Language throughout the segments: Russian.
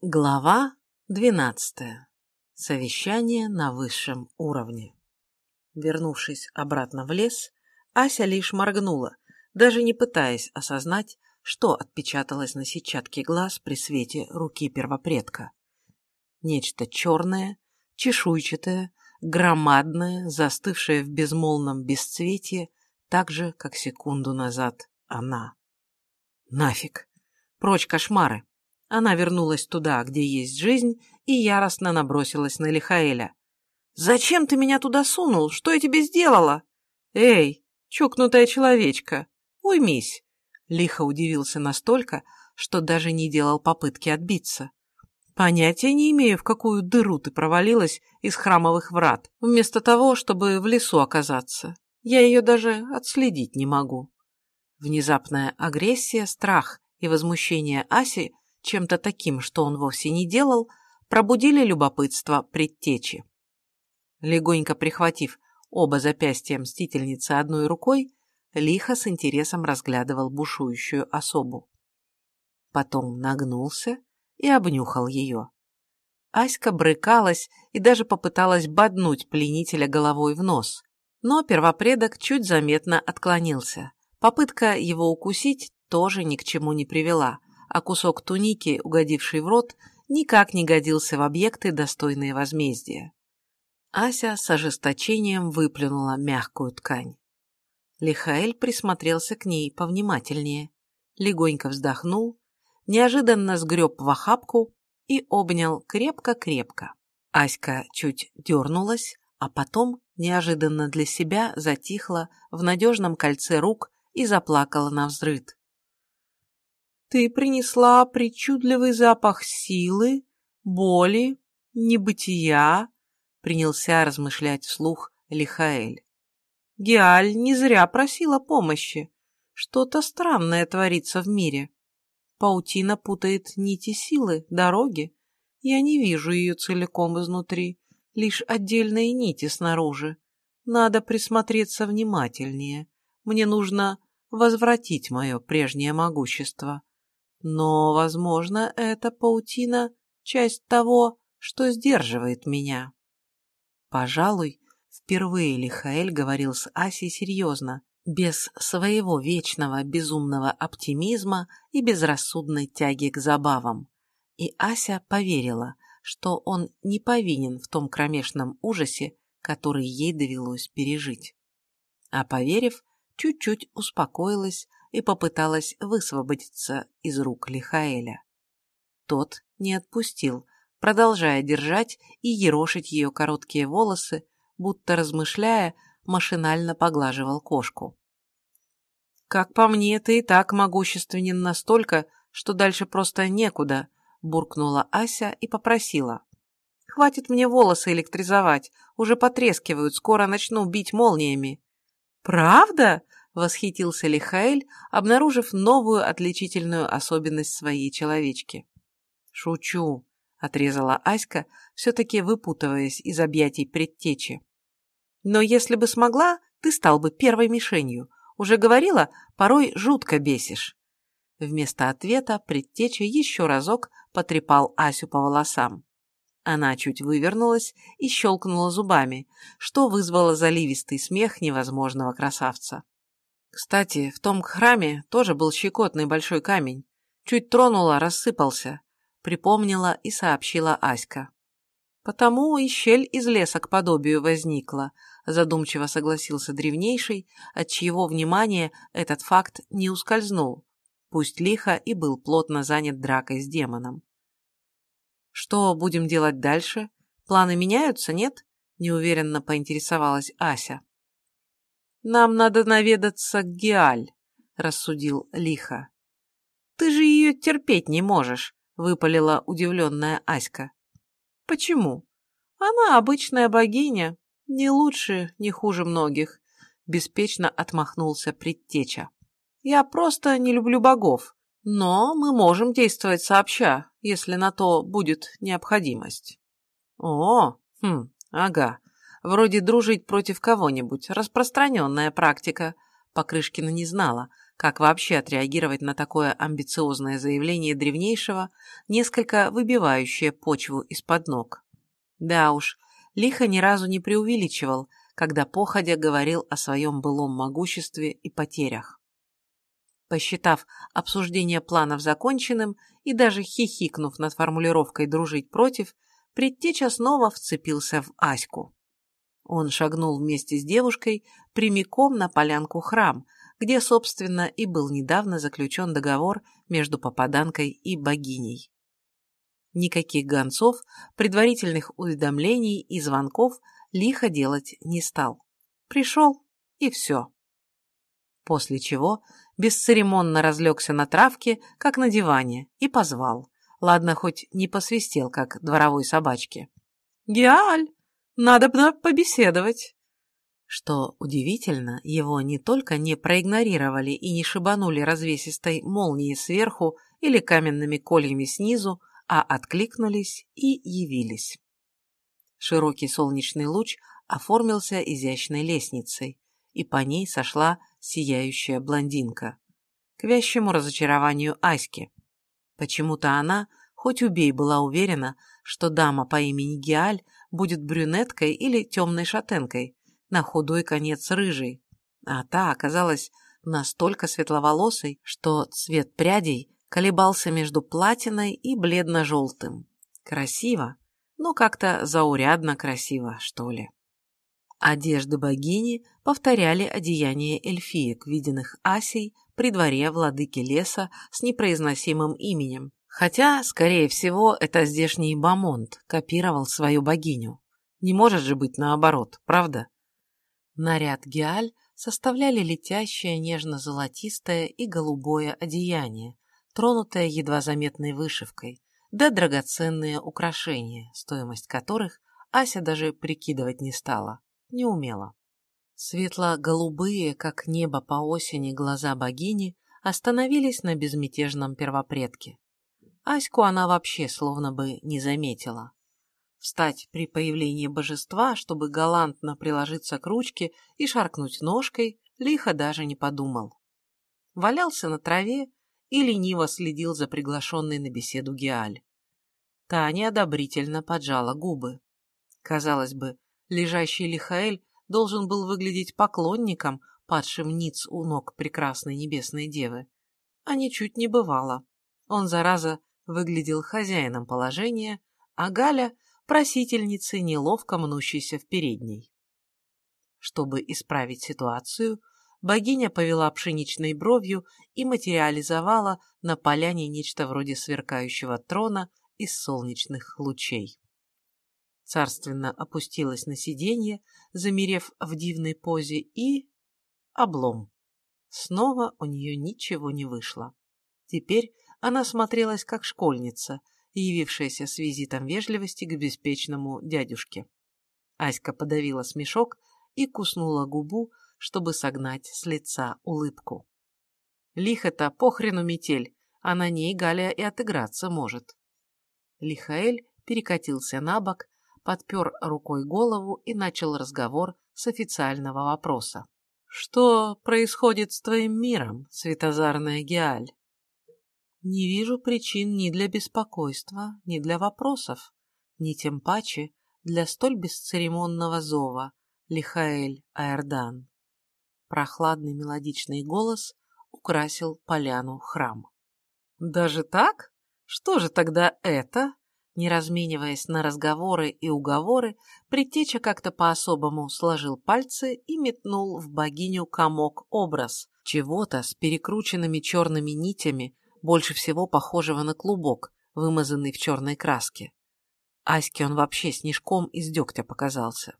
Глава двенадцатая. Совещание на высшем уровне. Вернувшись обратно в лес, Ася лишь моргнула, даже не пытаясь осознать, что отпечаталось на сетчатке глаз при свете руки первопредка. Нечто черное, чешуйчатое, громадное, застывшее в безмолвном бесцветье, так же, как секунду назад она. Нафиг! Прочь кошмары! Она вернулась туда, где есть жизнь, и яростно набросилась на Лихаэля. «Зачем ты меня туда сунул? Что я тебе сделала?» «Эй, чокнутая человечка, уймись!» Лихо удивился настолько, что даже не делал попытки отбиться. «Понятия не имею, в какую дыру ты провалилась из храмовых врат, вместо того, чтобы в лесу оказаться. Я ее даже отследить не могу». Внезапная агрессия, страх и возмущение Аси чем-то таким, что он вовсе не делал, пробудили любопытство предтечи. Легонько прихватив оба запястья мстительницы одной рукой, лихо с интересом разглядывал бушующую особу. Потом нагнулся и обнюхал ее. Аська брыкалась и даже попыталась боднуть пленителя головой в нос, но первопредок чуть заметно отклонился. Попытка его укусить тоже ни к чему не привела, а кусок туники, угодивший в рот, никак не годился в объекты, достойные возмездия. Ася с ожесточением выплюнула мягкую ткань. Лихаэль присмотрелся к ней повнимательнее, легонько вздохнул, неожиданно сгреб в охапку и обнял крепко-крепко. Аська чуть дернулась, а потом, неожиданно для себя, затихла в надежном кольце рук и заплакала на взрыд. Ты принесла причудливый запах силы, боли, небытия, принялся размышлять вслух Лихаэль. Геаль не зря просила помощи. Что-то странное творится в мире. Паутина путает нити силы, дороги. Я не вижу ее целиком изнутри, лишь отдельные нити снаружи. Надо присмотреться внимательнее. Мне нужно возвратить мое прежнее могущество. Но, возможно, эта паутина — часть того, что сдерживает меня. Пожалуй, впервые Лихаэль говорил с Асей серьезно, без своего вечного безумного оптимизма и безрассудной тяги к забавам. И Ася поверила, что он не повинен в том кромешном ужасе, который ей довелось пережить. А поверив, чуть-чуть успокоилась, и попыталась высвободиться из рук Лихаэля. Тот не отпустил, продолжая держать и ерошить ее короткие волосы, будто размышляя, машинально поглаживал кошку. «Как по мне, ты и так могущественен настолько, что дальше просто некуда», буркнула Ася и попросила. «Хватит мне волосы электризовать, уже потрескивают, скоро начну бить молниями». «Правда?» Восхитился Лихаэль, обнаружив новую отличительную особенность своей человечки. «Шучу», — отрезала Аська, все-таки выпутываясь из объятий предтечи. «Но если бы смогла, ты стал бы первой мишенью. Уже говорила, порой жутко бесишь». Вместо ответа предтеча еще разок потрепал Асю по волосам. Она чуть вывернулась и щелкнула зубами, что вызвало заливистый смех невозможного красавца. Кстати, в том храме тоже был щекотный большой камень. Чуть тронула, рассыпался. Припомнила и сообщила Аська. Потому и щель из леса к подобию возникла, задумчиво согласился древнейший, от чьего внимания этот факт не ускользнул, пусть лихо и был плотно занят дракой с демоном. «Что будем делать дальше? Планы меняются, нет?» – неуверенно поинтересовалась Ася. «Нам надо наведаться к Геаль», — рассудил лихо. «Ты же ее терпеть не можешь», — выпалила удивленная Аська. «Почему? Она обычная богиня, не лучше, не хуже многих», — беспечно отмахнулся предтеча. «Я просто не люблю богов, но мы можем действовать сообща, если на то будет необходимость». «О, хм, ага, Вроде дружить против кого-нибудь. Распространенная практика. Покрышкина не знала, Как вообще отреагировать на такое амбициозное заявление древнейшего, несколько выбивающее почву из-под ног? Да уж, лихо ни разу не преувеличивал, когда походя говорил о своем былом могуществе и потерях. Посчитав обсуждение планов законченным и даже хихикнув над формулировкой «дружить против», предтеча снова вцепился в Аську. Он шагнул вместе с девушкой прямиком на полянку храм, где, собственно, и был недавно заключен договор между попаданкой и богиней. Никаких гонцов, предварительных уведомлений и звонков лихо делать не стал. Пришел, и все. После чего бесцеремонно разлегся на травке, как на диване, и позвал. Ладно, хоть не посвистел, как дворовой собачке. «Геаль, надо бы побеседовать!» Что удивительно, его не только не проигнорировали и не шибанули развесистой молнией сверху или каменными кольями снизу, а откликнулись и явились. Широкий солнечный луч оформился изящной лестницей, и по ней сошла сияющая блондинка. К вящему разочарованию Аськи. Почему-то она, хоть убей, была уверена, что дама по имени Геаль будет брюнеткой или темной шатенкой, на худой конец рыжий, а та оказалась настолько светловолосой, что цвет прядей колебался между платиной и бледно-желтым. Красиво, но как-то заурядно красиво, что ли. Одежды богини повторяли одеяния эльфиек, виденных Асей при дворе владыки леса с непроизносимым именем, хотя, скорее всего, это здешний Бамонт копировал свою богиню. Не может же быть наоборот, правда? Наряд Геаль составляли летящее нежно-золотистое и голубое одеяние, тронутое едва заметной вышивкой, да драгоценные украшения, стоимость которых Ася даже прикидывать не стала, не умела. Светло-голубые, как небо по осени, глаза богини остановились на безмятежном первопредке. Аську она вообще словно бы не заметила. Встать при появлении божества, чтобы галантно приложиться к ручке и шаркнуть ножкой, лихо даже не подумал. Валялся на траве и лениво следил за приглашенной на беседу Геаль. Таня одобрительно поджала губы. Казалось бы, лежащий Лихаэль должен был выглядеть поклонником, падшим ниц у ног прекрасной небесной девы. А ничуть не бывало. Он, зараза, выглядел хозяином положения, а Галя просительницы, неловко мнущейся в передней. Чтобы исправить ситуацию, богиня повела пшеничной бровью и материализовала на поляне нечто вроде сверкающего трона из солнечных лучей. Царственно опустилась на сиденье, замерев в дивной позе, и... облом. Снова у нее ничего не вышло. Теперь она смотрелась как школьница, явившаяся с визитом вежливости к беспечному дядюшке. Аська подавила смешок и куснула губу, чтобы согнать с лица улыбку. Лихо-то похрену метель, а на ней Галя и отыграться может. Лихаэль перекатился на бок, подпер рукой голову и начал разговор с официального вопроса. «Что происходит с твоим миром, светозарная Геаль?» Не вижу причин ни для беспокойства, ни для вопросов, ни тем паче для столь бесцеремонного зова, Лихаэль Аэрдан. Прохладный мелодичный голос украсил поляну храм. «Даже так? Что же тогда это?» Не размениваясь на разговоры и уговоры, предтеча как-то по-особому сложил пальцы и метнул в богиню комок образ, чего-то с перекрученными черными нитями, больше всего похожего на клубок, вымазанный в черной краске. Аське он вообще снежком из дегтя показался.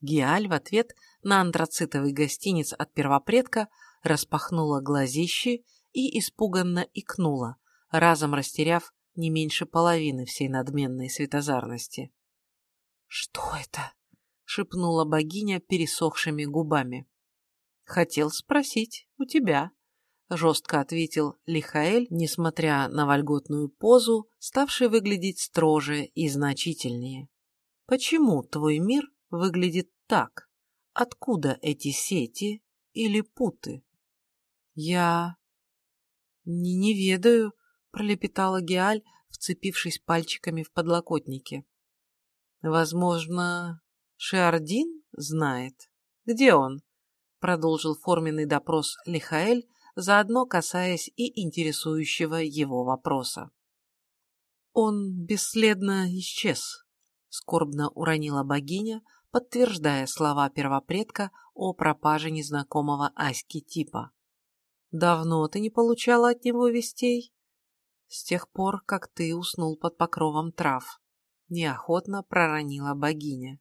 Гиаль в ответ на антрацитовый гостиниц от первопредка распахнула глазищи и испуганно икнула, разом растеряв не меньше половины всей надменной светозарности. «Что это?» — шепнула богиня пересохшими губами. «Хотел спросить у тебя», — жестко ответил Лихаэль, несмотря на вольготную позу, ставший выглядеть строже и значительнее. «Почему твой мир выглядит так? Откуда эти сети или путы?» Я не, не ведаю, пролепетала Геаль, вцепившись пальчиками в подлокотники. Возможно, Шиардин знает. Где он? Продолжил форменный допрос Лихаэль, заодно касаясь и интересующего его вопроса. Он бесследно исчез, скорбно уронила богиня, подтверждая слова первопредка о пропаже незнакомого Аськи типа. «Давно ты не получала от него вестей?» «С тех пор, как ты уснул под покровом трав», — неохотно проронила богиня.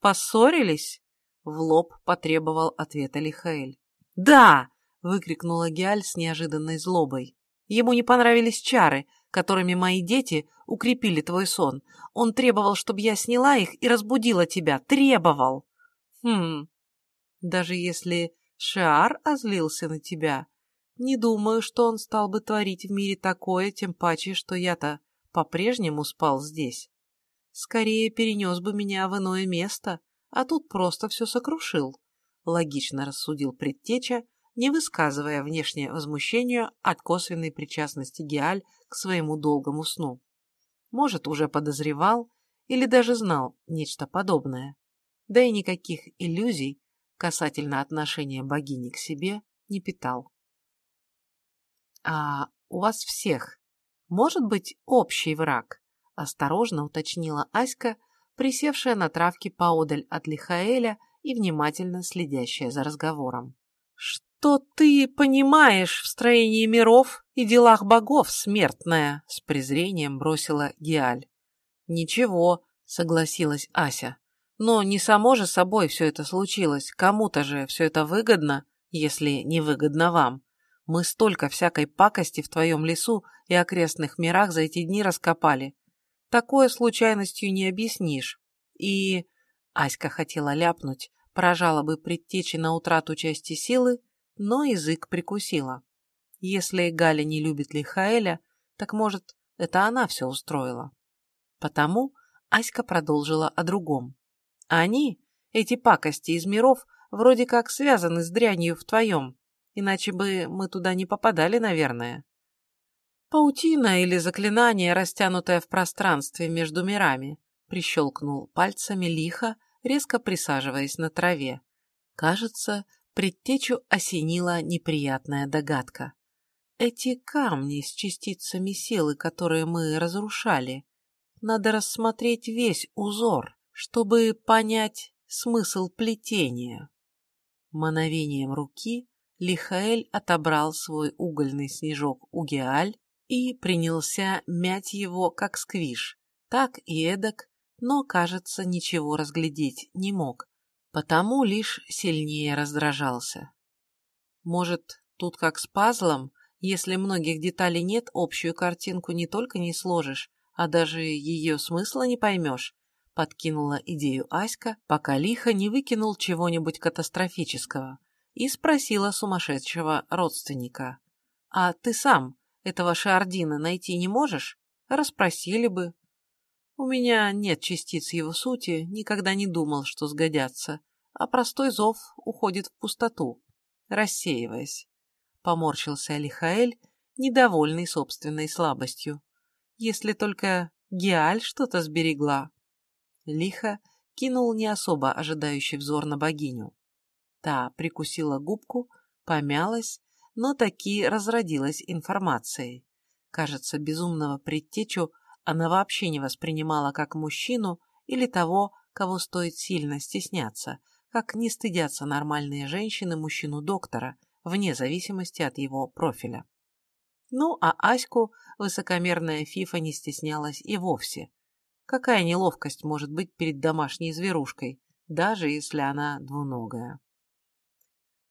«Поссорились?» — в лоб потребовал ответа Лихаэль. «Да!» — выкрикнула Гиаль с неожиданной злобой. «Ему не понравились чары, которыми мои дети укрепили твой сон. Он требовал, чтобы я сняла их и разбудила тебя. Требовал. Хм. Даже если Шиар озлился на тебя, не думаю, что он стал бы творить в мире такое, тем паче, что я-то по-прежнему спал здесь. Скорее перенес бы меня в иное место, а тут просто все сокрушил. Логично рассудил предтеча, не высказывая внешнее возмущение от косвенной причастности Геаль к своему долгому сну. Может, уже подозревал или даже знал нечто подобное. Да и никаких иллюзий касательно отношения богини к себе не питал. «А у вас всех может быть общий враг?» – осторожно уточнила Аська, присевшая на травке поодаль от Лихаэля и внимательно следящая за разговором что ты понимаешь в строении миров и делах богов, смертная?» — с презрением бросила Гиаль. «Ничего», — согласилась Ася. «Но не само же собой все это случилось. Кому-то же все это выгодно, если не выгодно вам. Мы столько всякой пакости в твоем лесу и окрестных мирах за эти дни раскопали. Такое случайностью не объяснишь. И...» Аська хотела ляпнуть, поражала бы предтечи на утрату части силы, но язык прикусила. Если Галя не любит Лихаэля, так, может, это она все устроила. Потому Аська продолжила о другом. Они, эти пакости из миров, вроде как связаны с дрянью в твоем, иначе бы мы туда не попадали, наверное. Паутина или заклинание, растянутое в пространстве между мирами, прищелкнул пальцами лихо, резко присаживаясь на траве. Кажется, Предтечу осенила неприятная догадка. Эти камни с частицами силы, которые мы разрушали, надо рассмотреть весь узор, чтобы понять смысл плетения. Мановением руки Лихаэль отобрал свой угольный снежок у Геаль и принялся мять его, как сквиш, так и эдак, но, кажется, ничего разглядеть не мог, потому лишь сильнее раздражался. Может, тут как с пазлом, если многих деталей нет, общую картинку не только не сложишь, а даже ее смысла не поймешь, подкинула идею Аська, пока лихо не выкинул чего-нибудь катастрофического, и спросила сумасшедшего родственника. «А ты сам этого Шардина найти не можешь? Расспросили бы». «У меня нет частиц его сути, никогда не думал, что сгодятся а простой зов уходит в пустоту, рассеиваясь. Поморщился Алихаэль, недовольный собственной слабостью. Если только Геаль что-то сберегла. Лихо кинул не особо ожидающий взор на богиню. Та прикусила губку, помялась, но таки разродилась информацией. Кажется, безумного предтечу она вообще не воспринимала как мужчину или того, кого стоит сильно стесняться, как не стыдятся нормальные женщины мужчину-доктора, вне зависимости от его профиля. Ну, а Аську высокомерная Фифа не стеснялась и вовсе. Какая неловкость может быть перед домашней зверушкой, даже если она двуногая?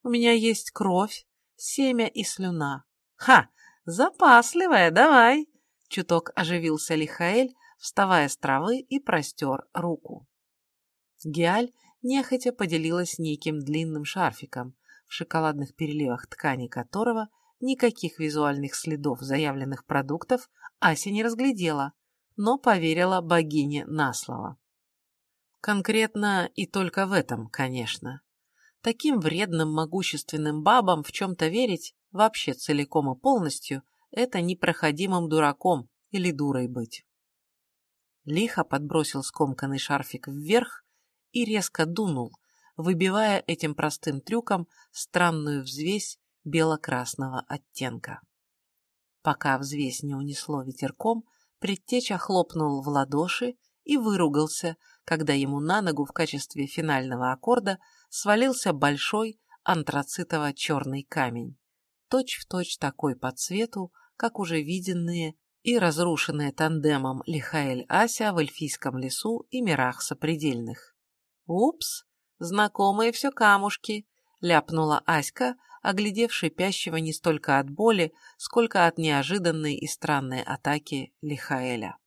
У меня есть кровь, семя и слюна. Ха! Запасливая, давай! Чуток оживился Лихаэль, вставая с травы и простер руку. Гиаль нехотя поделилась неким длинным шарфиком, в шоколадных переливах ткани которого никаких визуальных следов заявленных продуктов Ася не разглядела, но поверила богине на слово. Конкретно и только в этом, конечно. Таким вредным могущественным бабам в чем-то верить, вообще целиком и полностью, это непроходимым дураком или дурой быть. Лихо подбросил скомканный шарфик вверх и резко дунул, выбивая этим простым трюком странную взвесь бело-красного оттенка. Пока взвесь не унесло ветерком, предтеча хлопнул в ладоши и выругался, когда ему на ногу в качестве финального аккорда свалился большой антрацитово-черный камень, точь-в-точь точь такой по цвету, как уже виденные и разрушенные тандемом Лихаэль-Ася в эльфийском лесу и мирах сопредельных. «Упс, знакомые все камушки», — ляпнула Аська, оглядев шипящего не столько от боли, сколько от неожиданной и странной атаки Лихаэля.